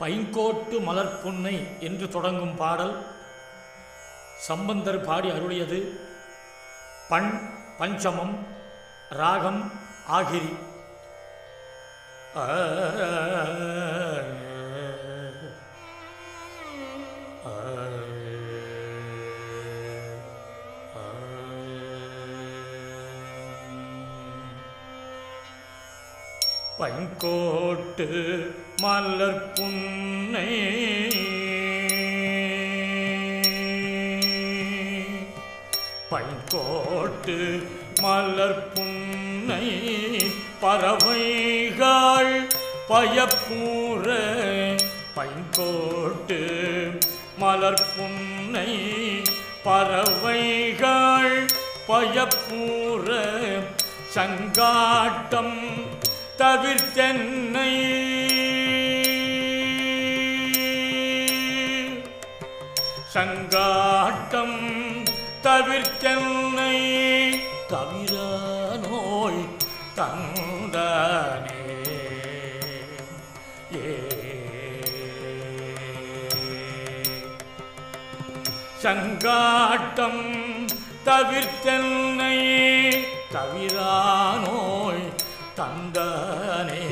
பைங்கோட்டு மலர்பொன்னை என்று தொடங்கும் பாடல் சம்பந்தர் பாடி அருளியது பண் பஞ்சமம் ராகம் ஆகிரி. ஆ, பைங்கோட்டு மலர் புன்னை. பைங்கோட்டு மலர் புன்னை பறவைகள் பயப்பூர. பைங்கோட்டு மலர் புன்னை பறவைகள் பயப்பூர. சங்காட்டம் தவிர்த்தென்னை. சங்காட்டம் தவிர்த்தென்னை. தவிர நோய் தந்தானே. ஏ. சங்காட்டம் தவிர்த்தென்னை. தவிரா நோய் தந்தானே.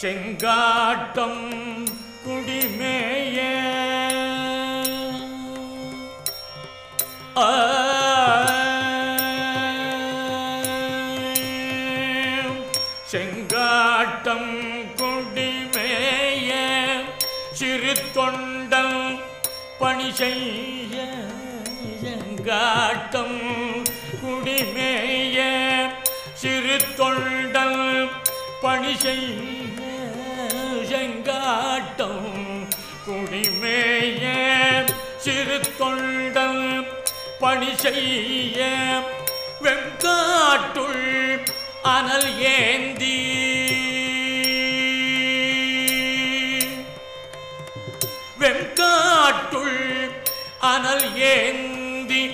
செங்காட்டம் குடிமேய. செங்காட்டம் கு சிறு பணி செய்ய குடிமேய சிறு தொண்டன் பணி செய்ய குடிமேய சிறு தொண்டன் பணி செய்ய வெங்காட்டுள் அனல் ஏந்தி அனல் ஏந்தி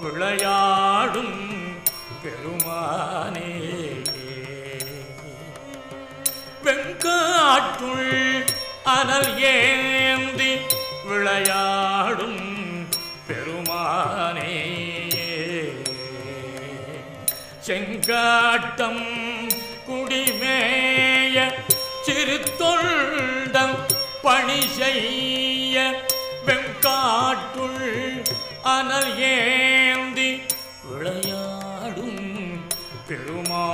விளையாடும் பெருமானே. வெங்காட்டுள் அனல் ஏந்தி விளையாடும் பெருமானே. செங்காட்டம் குடிமேய சிறு தொண்டம் பணி செய்ய அனல் ஏந்தி விளையாடும் பெருமா